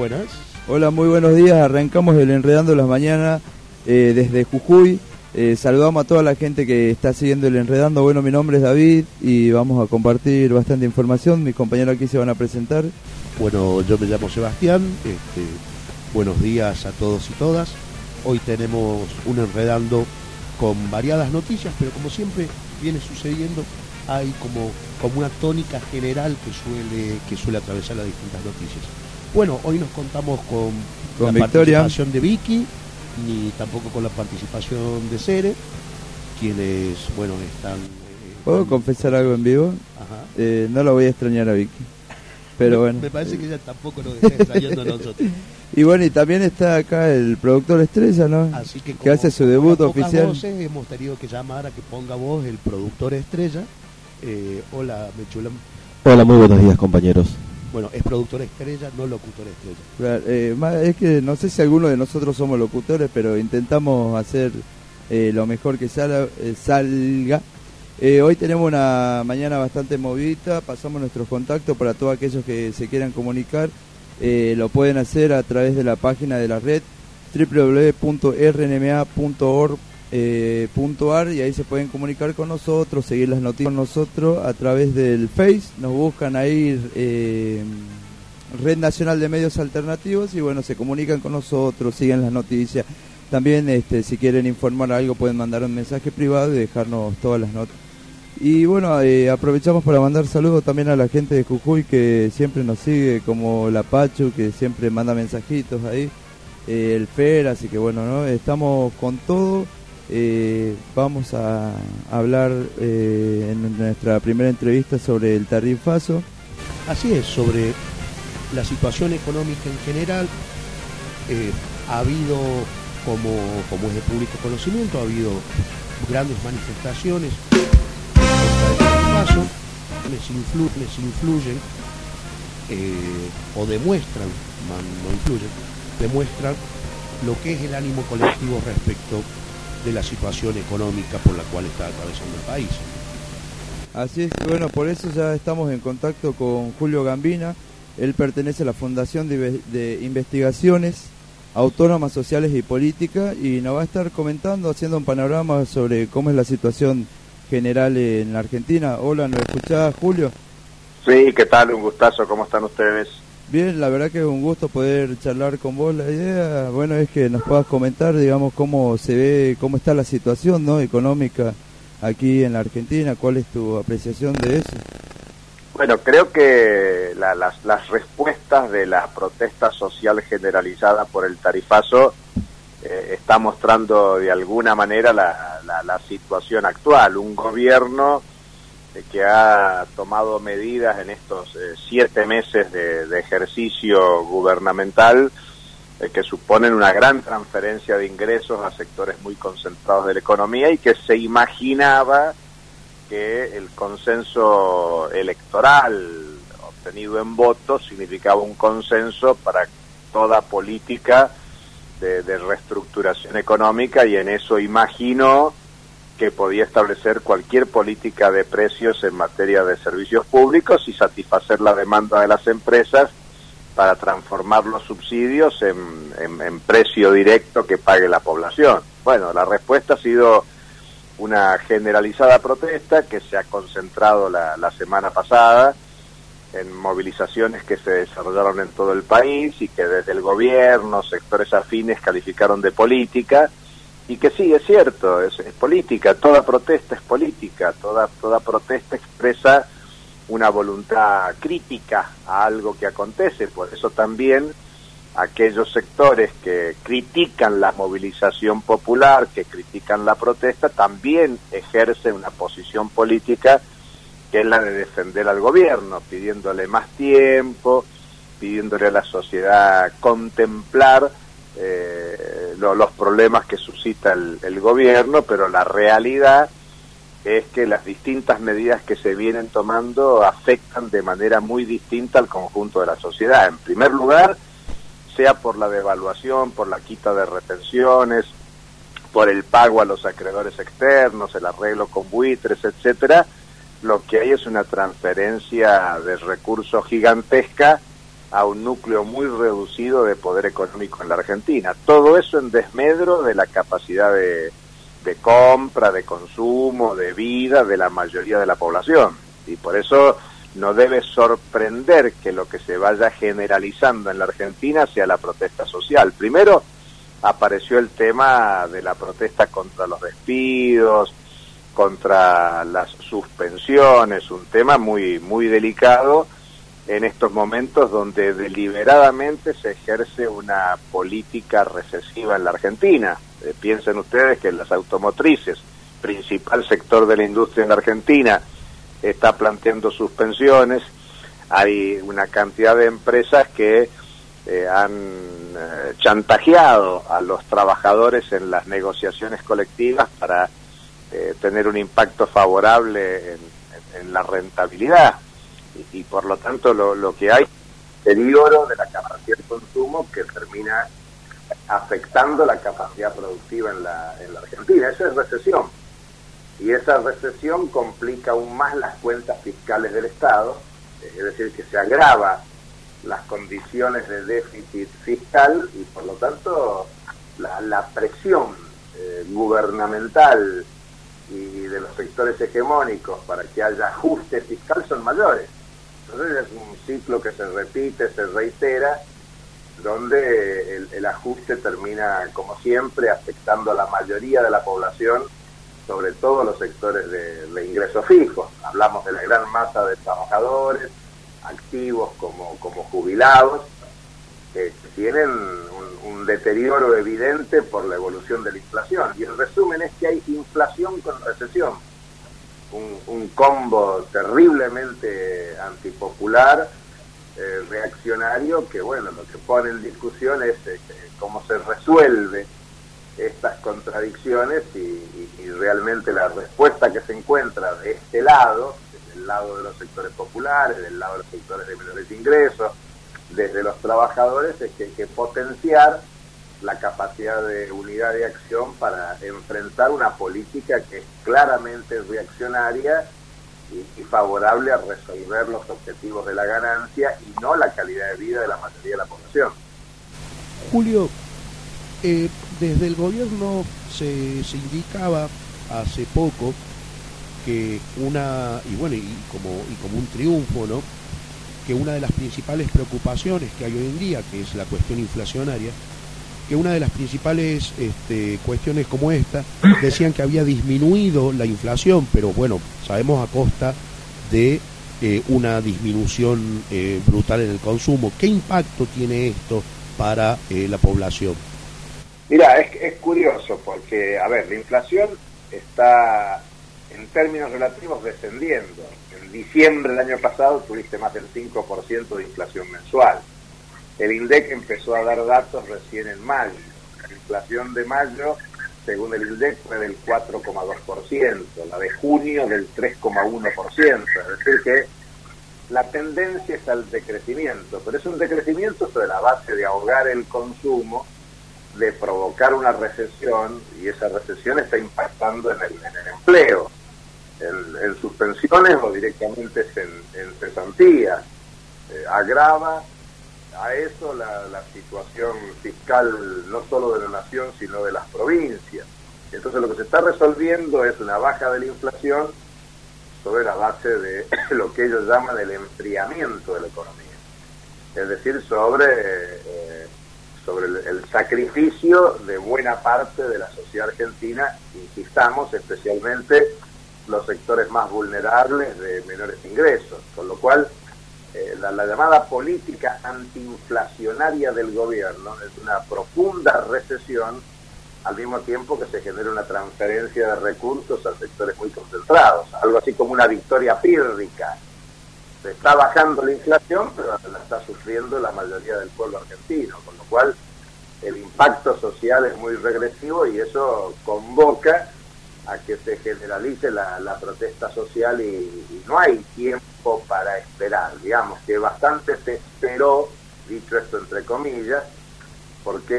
Buenas. Hola, muy buenos días. Arrancamos el Enredando las Mañanas eh, desde Jujuy. Eh, saludamos a toda la gente que está siguiendo el Enredando. Bueno, mi nombre es David y vamos a compartir bastante información. Mis compañeros aquí se van a presentar. Bueno, yo me llamo Sebastián. Este, buenos días a todos y todas. Hoy tenemos un Enredando con variadas noticias, pero como siempre viene sucediendo, hay como, como una tónica general que suele, que suele atravesar las distintas noticias. Bueno, hoy nos contamos con, Con la Victoria. participación de Vicky, ni tampoco con la participación de Cere, quienes, bueno, están... eh, ¿Puedo con- confesar algo en vivo? Ajá. Eh, no lo voy a extrañar a Vicky. Pero Me- bueno. Me parece que ella tampoco lo está extrayendo a nosotros. Y bueno, y también está acá el productor estrella, ¿no? Así que, Que hace su debut oficial. voces, hemos tenido que llamar a que ponga voz el productor estrella. Eh, hola, Mechula. Hola, muy buenos días compañeros. Bueno, es productor estrella, no locutor estrella. Claro, eh, es que no sé si alguno de nosotros somos locutores, pero intentamos hacer eh, lo mejor que salga. eh, salga. Eh, hoy tenemos una mañana bastante movida, pasamos nuestros contactos para todos aquellos que se quieran comunicar. lo pueden hacer a través de la página de la red www.rnma.org eh, punto y ahí se pueden comunicar con nosotros, seguir las noticias con nosotros a través del Face, nos buscan ahí eh, Red Nacional de Medios Alternativos y bueno, se comunican con nosotros, siguen las noticias. También este, si quieren informar algo pueden mandar un mensaje privado y dejarnos todas las notas. Y bueno, eh, aprovechamos para mandar saludos también a la gente de Jujuy que siempre nos sigue, como la Pachu, que siempre manda mensajitos ahí, eh, el Fer, así que bueno, ¿no? estamos con todo. Eh, vamos a hablar eh, en nuestra primera entrevista sobre el tarifazo. Así es, sobre la situación económica en general, eh, ha habido, como, es de público conocimiento, ha habido grandes manifestaciones paso, les, influ- les influyen o demuestran, no influyen, demuestran lo que es el ánimo colectivo respecto de la situación económica por la cual está atravesando el país. Así es que bueno, por eso ya estamos en contacto con Julio Gambina. Él pertenece a la Fundación de, Inve- de Investigaciones Autónomas Sociales y Políticas y nos va a estar comentando, haciendo un panorama sobre cómo es la situación general en la Argentina. Hola, ¿nos escuchás, Julio? Sí, ¿qué tal? Un gustazo, ¿cómo están ustedes? Bien, la verdad que es un gusto poder charlar con vos. La idea, bueno, es que nos puedas comentar, digamos, cómo se ve, cómo está la situación, ¿no? Económica aquí en la Argentina. ¿Cuál es tu apreciación de eso? Bueno, creo que la- las, las respuestas de la protesta social generalizada por el tarifazo eh, está mostrando de alguna manera la, la- la situación actual. Un gobierno que ha tomado medidas en estos eh, siete meses de, de ejercicio gubernamental eh, que suponen una gran transferencia de ingresos a sectores muy concentrados de la economía y que se imaginaba que el consenso electoral obtenido en votos significaba un consenso para toda política de, de reestructuración económica y en eso imagino que podía establecer cualquier política de precios en materia de servicios públicos y satisfacer la demanda de las empresas para transformar los subsidios en, precio directo que pague la población. Bueno, la respuesta ha sido una generalizada protesta que se ha concentrado la, la semana pasada en movilizaciones que se desarrollaron en todo el país y que desde el gobierno, sectores afines calificaron de política y que sí, es cierto, es, política, toda protesta es política, toda, toda protesta expresa una voluntad crítica a algo que acontece, por eso también aquellos sectores que critican la movilización popular, que critican la protesta, también ejercen una posición política que es la de defender al gobierno, pidiéndole más tiempo, pidiéndole a la sociedad contemplar eh, lo- los problemas que suscita el, el gobierno, pero la realidad es que las distintas medidas que se vienen tomando afectan de manera muy distinta al conjunto de la sociedad. En primer lugar, sea por la devaluación, por la quita de retenciones, por el pago a los acreedores externos, el arreglo con buitres, etcétera, lo que hay es una transferencia de recursos gigantesca a un núcleo muy reducido de poder económico en la Argentina. Todo eso en desmedro de la capacidad de, compra, de consumo, de vida de la mayoría de la población. Y por eso no debe sorprender que lo que se vaya generalizando en la Argentina sea la protesta social. Primero apareció el tema de la protesta contra los despidos, contra las suspensiones, un tema muy muy delicado en estos momentos donde deliberadamente se ejerce una política recesiva en la Argentina. Eh, piensen ustedes que las automotrices, principal sector de la industria en la Argentina, está planteando suspensiones. Hay una cantidad de empresas que eh, han eh, chantajeado a los trabajadores en las negociaciones colectivas para tener un impacto favorable en, la rentabilidad. Y, por lo tanto lo, lo que hay deterioro de la capacidad de consumo que termina afectando la capacidad productiva en la, en la Argentina. Eso es recesión y esa recesión complica aún más las cuentas fiscales del Estado, es decir, que se agrava las condiciones de déficit fiscal y por lo tanto la, presión eh, gubernamental y de los sectores hegemónicos para que haya ajuste fiscal son mayores. Entonces es un ciclo que se repite, se reitera, donde el, ajuste termina, como siempre, afectando a la mayoría de la población sobre todo los sectores de, ingresos fijos. Hablamos de la gran masa de trabajadores, activos como, como jubilados, que tienen un, deterioro evidente por la evolución de la inflación. Y el resumen es que hay inflación con recesión. Un, combo terriblemente antipopular, eh, reaccionario, que bueno, lo que pone en discusión es eh, cómo se resuelve estas contradicciones y, realmente la respuesta que se encuentra de este lado, desde el lado de los sectores populares, del lado de los sectores de menores ingresos, desde los trabajadores, es que hay que potenciar la capacidad de unidad de acción para enfrentar una política que es claramente reaccionaria y, favorable a resolver los objetivos de la ganancia y no la calidad de vida de la mayoría de la población. Julio, eh, desde el gobierno se, se, indicaba hace poco que una, y bueno, y como, y como un triunfo, ¿no? Que una de las principales preocupaciones que hay hoy en día, que es la cuestión inflacionaria, que una de las principales este, cuestiones como esta, decían que había disminuido la inflación, pero bueno, sabemos a costa de eh, una disminución eh, brutal en el consumo. ¿Qué impacto tiene esto para la población? Mira, es, curioso porque, a ver, la inflación está en términos relativos descendiendo. En diciembre del año pasado tuviste más del 5% de inflación mensual. El INDEC empezó a dar datos recién en mayo. La inflación de mayo, según el INDEC, fue del 4,2%, la de junio del 3,1%. Es decir, que la tendencia es al decrecimiento, pero es un decrecimiento sobre la base de ahogar el consumo de provocar una recesión y esa recesión está impactando en el, en el empleo, en, suspensiones o directamente en, en cesantías. Eh, agrava a eso la, la, situación fiscal no solo de la nación, sino de las provincias. Entonces lo que se está resolviendo es una baja de la inflación sobre la base de lo que ellos llaman el enfriamiento de la economía. Es decir, sobre eh, sobre el, sacrificio de buena parte de la sociedad argentina, insistamos, especialmente los sectores más vulnerables de menores ingresos, con lo cual eh, la, llamada política antiinflacionaria del gobierno es una profunda recesión al mismo tiempo que se genera una transferencia de recursos a sectores muy concentrados, algo así como una victoria pírrica. Se está bajando la inflación, pero la está sufriendo la mayoría del pueblo argentino, con lo cual el impacto social es muy regresivo y eso convoca a que se generalice la, protesta social y, no hay tiempo para esperar. Digamos que bastante se esperó, dicho esto entre comillas, porque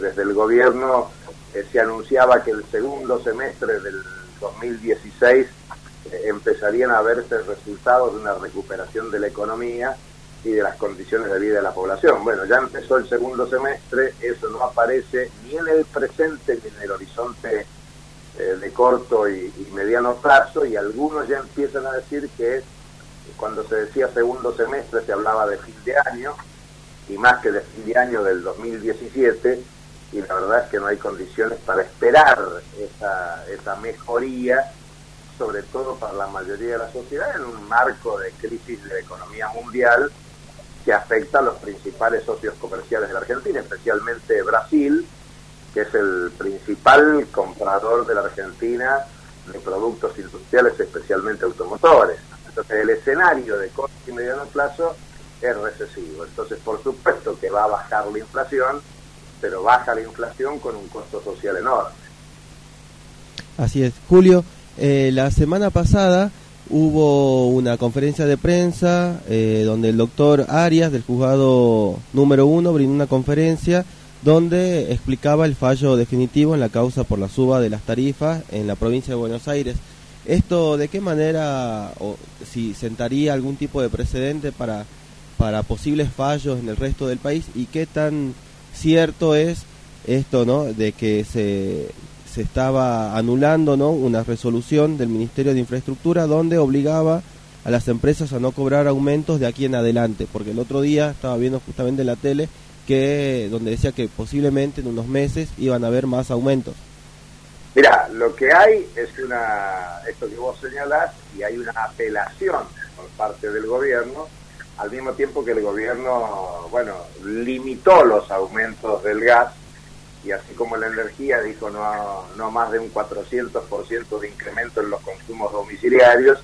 desde el gobierno eh, se anunciaba que el segundo semestre del 2016 eh, empezarían a verse resultados de una recuperación de la economía y de las condiciones de vida de la población. Bueno, ya empezó el segundo semestre, eso no aparece ni en el presente ni en el horizonte eh, de corto y, mediano plazo y algunos ya empiezan a decir que cuando se decía segundo semestre se hablaba de fin de año y más que de fin de año del 2017 y la verdad es que no hay condiciones para esperar esa, esa mejoría sobre todo para la mayoría de la sociedad en un marco de crisis de la economía mundial que afecta a los principales socios comerciales de la Argentina, especialmente Brasil, que es el principal comprador de la Argentina de productos industriales, especialmente automotores. Entonces el escenario de corto y mediano plazo es recesivo. Entonces por supuesto que va a bajar la inflación, pero baja la inflación con un costo social enorme. Así es. Julio, eh, la semana pasada hubo una conferencia de prensa eh, donde el doctor Arias del juzgado número uno brindó una conferencia donde explicaba el fallo definitivo en la causa por la suba de las tarifas en la provincia de Buenos Aires. ¿Esto de qué manera, o si sentaría algún tipo de precedente para, para posibles fallos en el resto del país y qué tan cierto es esto, ¿no? De que se se estaba anulando ¿no? una resolución del Ministerio de Infraestructura donde obligaba a las empresas a no cobrar aumentos de aquí en adelante, porque el otro día estaba viendo justamente en la tele que donde decía que posiblemente en unos meses iban a haber más aumentos. Mira, lo que hay es una, esto que vos señalás, y hay una apelación por parte del gobierno, al mismo tiempo que el gobierno, bueno, limitó los aumentos del gas y así como la energía dijo no, no más de un 400% de incremento en los consumos domiciliarios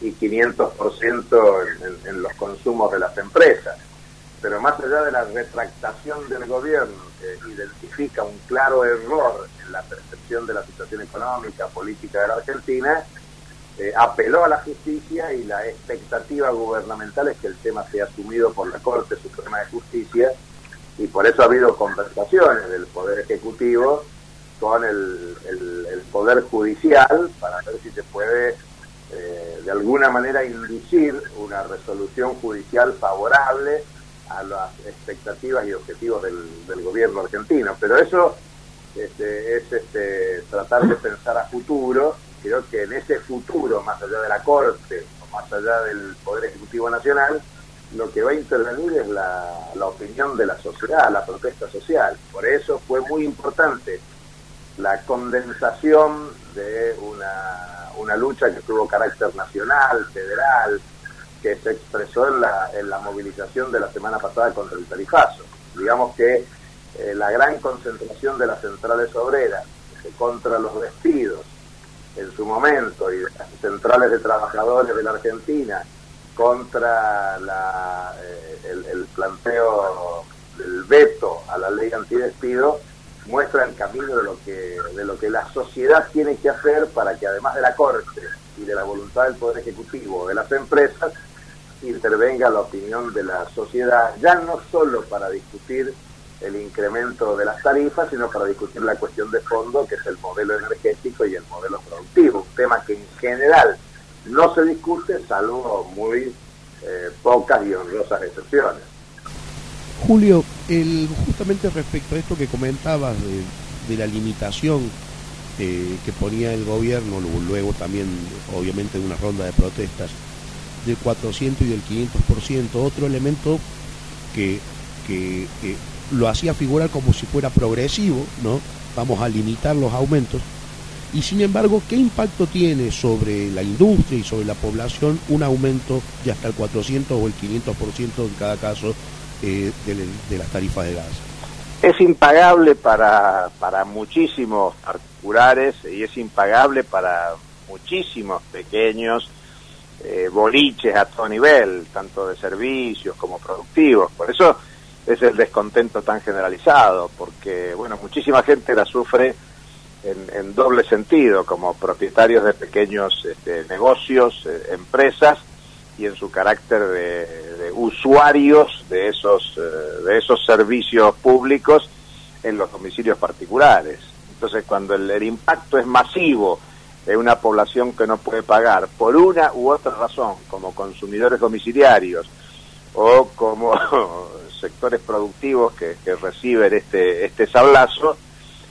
y 500% en, en los consumos de las empresas. Pero más allá de la retractación del gobierno, que identifica un claro error en la percepción de la situación económica, política de la Argentina, eh, apeló a la justicia y la expectativa gubernamental es que el tema sea asumido por la Corte Suprema de Justicia y por eso ha habido conversaciones del Poder Ejecutivo con el, Poder Judicial para ver si se puede eh, de alguna manera inducir una resolución judicial favorable a las expectativas y objetivos del, gobierno argentino. Pero eso este, es este, tratar de pensar a futuro. Creo que en ese futuro, más allá de la Corte o más allá del Poder Ejecutivo Nacional, lo que va a intervenir es la, opinión de la sociedad, la protesta social. Por eso fue muy importante la condensación de una, una lucha que tuvo carácter nacional, federal, que se expresó en la, en la movilización de la semana pasada contra el tarifazo. Digamos que eh, la gran concentración de las centrales obreras contra los despidos en su momento y de las centrales de trabajadores de la Argentina contra la, eh, el, planteo del veto a la ley antidespido muestra el camino de lo que de lo que la sociedad tiene que hacer para que además de la corte y de la voluntad del poder ejecutivo de las empresas intervenga la opinión de la sociedad ya no solo para discutir el incremento de las tarifas sino para discutir la cuestión de fondo que es el modelo energético y el modelo productivo un tema que en general no se discute salvo muy eh, pocas y honrosas excepciones. Julio, el, justamente respecto a esto que comentabas de, la limitación eh, que ponía el gobierno, luego también obviamente de una ronda de protestas, del 400 y del 500%, otro elemento que, que lo hacía figurar como si fuera progresivo, ¿no? Vamos a limitar los aumentos, y sin embargo, ¿qué impacto tiene sobre la industria y sobre la población un aumento de hasta el 400 o el 500% en cada caso eh, de, las tarifas de gas? Es impagable para, para muchísimos particulares y es impagable para muchísimos pequeños eh, boliches a todo nivel, tanto de servicios como productivos. Por eso es el descontento tan generalizado, porque bueno, muchísima gente la sufre en, doble sentido, como propietarios de pequeños este, negocios, eh, empresas, y en su carácter de, usuarios de esos, eh, de esos servicios públicos en los domicilios particulares. Entonces, cuando el, impacto es masivo de una población que no puede pagar por una u otra razón, como consumidores domiciliarios, o como sectores productivos que, reciben este, este sablazo,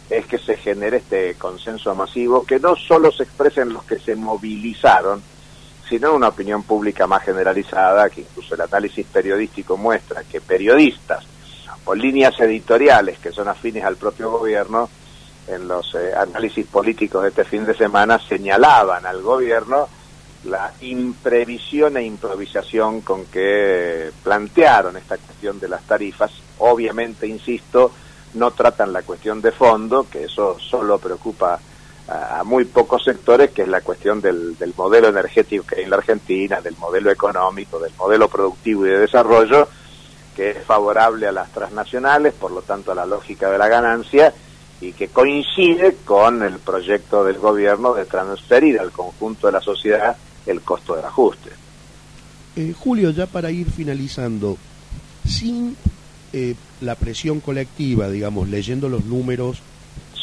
es que se genere este consenso masivo, que no solo se expresa en los que se movilizaron, sino una opinión pública más generalizada, que incluso el análisis periodístico muestra que periodistas o líneas editoriales que son afines al propio gobierno, en los eh, análisis políticos de este fin de semana señalaban al gobierno la imprevisión e improvisación con que plantearon esta cuestión de las tarifas. Obviamente, insisto, no tratan la cuestión de fondo, que eso solo preocupa a, muy pocos sectores, que es la cuestión del, del modelo energético que hay en la Argentina, del modelo económico, del modelo productivo y de desarrollo, que es favorable a las transnacionales, por lo tanto a la lógica de la ganancia, y que coincide con el proyecto del gobierno de transferir al conjunto de la sociedad el costo del ajuste. Eh, Julio, ya para ir finalizando, sin eh, la presión colectiva, digamos, leyendo los números,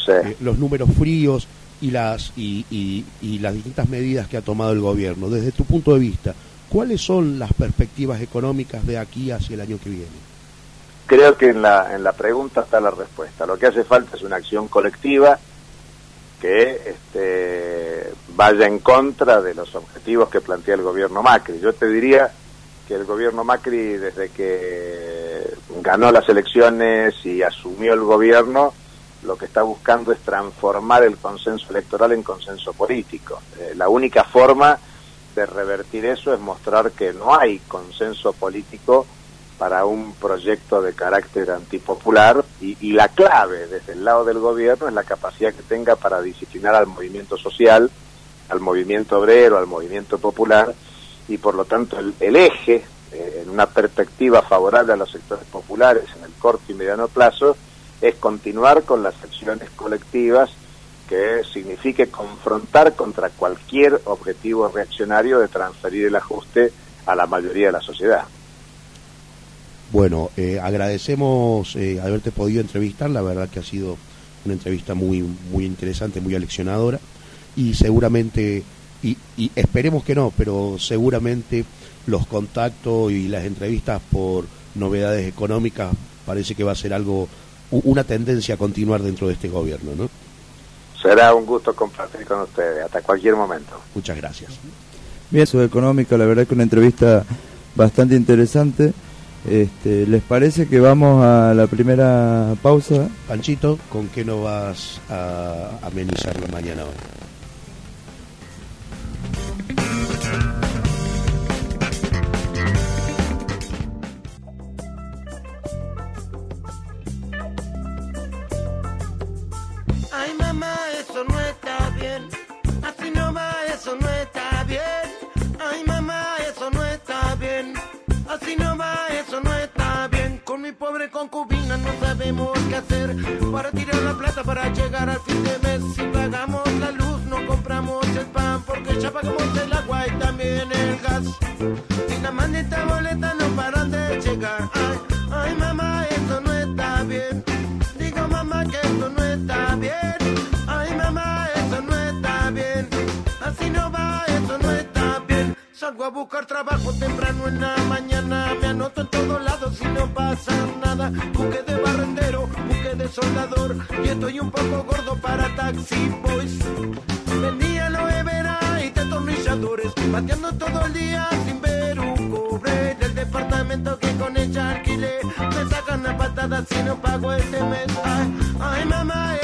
eh, los números fríos y las y, y, las distintas medidas que ha tomado el gobierno, desde tu punto de vista, ¿cuáles son las perspectivas económicas de aquí hacia el año que viene? Creo que en la, en la pregunta está la respuesta. Lo que hace falta es una acción colectiva que este, vaya en contra de los objetivos que plantea el gobierno Macri. Yo te diría que el gobierno Macri, desde que ganó las elecciones y asumió el gobierno, lo que está buscando es transformar el consenso electoral en consenso político. Eh, la única forma de revertir eso es mostrar que no hay consenso político para un proyecto de carácter antipopular y, y, la clave desde el lado del gobierno es la capacidad que tenga para disciplinar al movimiento social, al movimiento obrero, al movimiento popular y por lo tanto el, eje eh, en una perspectiva favorable a los sectores populares en el corto y mediano plazo es continuar con las acciones colectivas que signifique confrontar contra cualquier objetivo reaccionario de transferir el ajuste a la mayoría de la sociedad. Bueno, eh, agradecemos eh, haberte podido entrevistar, la verdad que ha sido una entrevista muy, muy interesante, muy aleccionadora y seguramente, y, y esperemos que no, pero seguramente los contactos y las entrevistas por novedades económicas parece que va a ser algo, una tendencia a continuar dentro de este gobierno, ¿no? Será un gusto compartir con ustedes, hasta cualquier momento. Muchas gracias. Bien, su económica, la verdad que una entrevista bastante interesante. Este, ¿Les parece que vamos a la primera pausa? Panchito, ¿con qué nos vas a amenizar la mañana hoy? Sabemos qué hacer para tirar la plata para llegar al fin de mes. Si pagamos la luz, no compramos el pan porque ya pagamos el agua y también el gas. Salgo a buscar trabajo temprano en la mañana. Me anoto en todos lados y no pasa nada. Busque de barrendero, busque de soldador. Y estoy un poco gordo para taxi boys. Vendía lo vera y destornilladores. Pateando todo el día sin ver un cobre del departamento que con ella alquilé. Me sacan la patada si no pago este mes. Ay, ay mamá,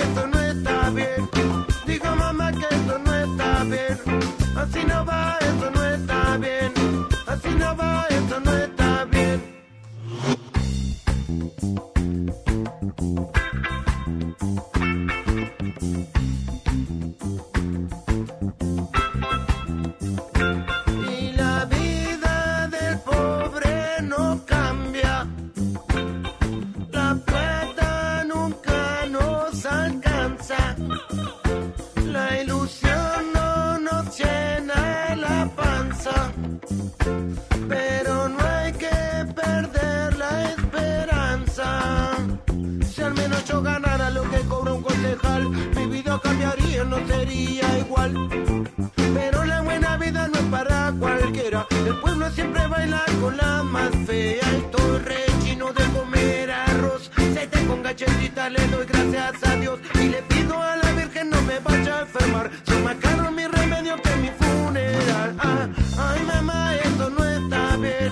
Y le pido a la Virgen no me vaya a enfermar. Son más caro mi remedio que mi funeral. Ah, ay mamá, eso no está bien.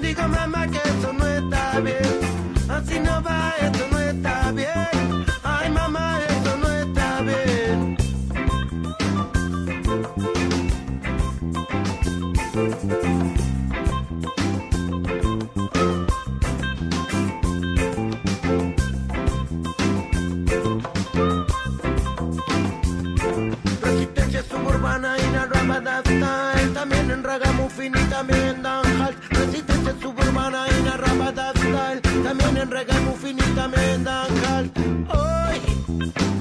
Digo mamá que eso no está bien. Así no va, eso no también en Danhalt Resistencia suburbana y la Rabada Style También en Ragamuffin y también en Danhalt Hoy Hoy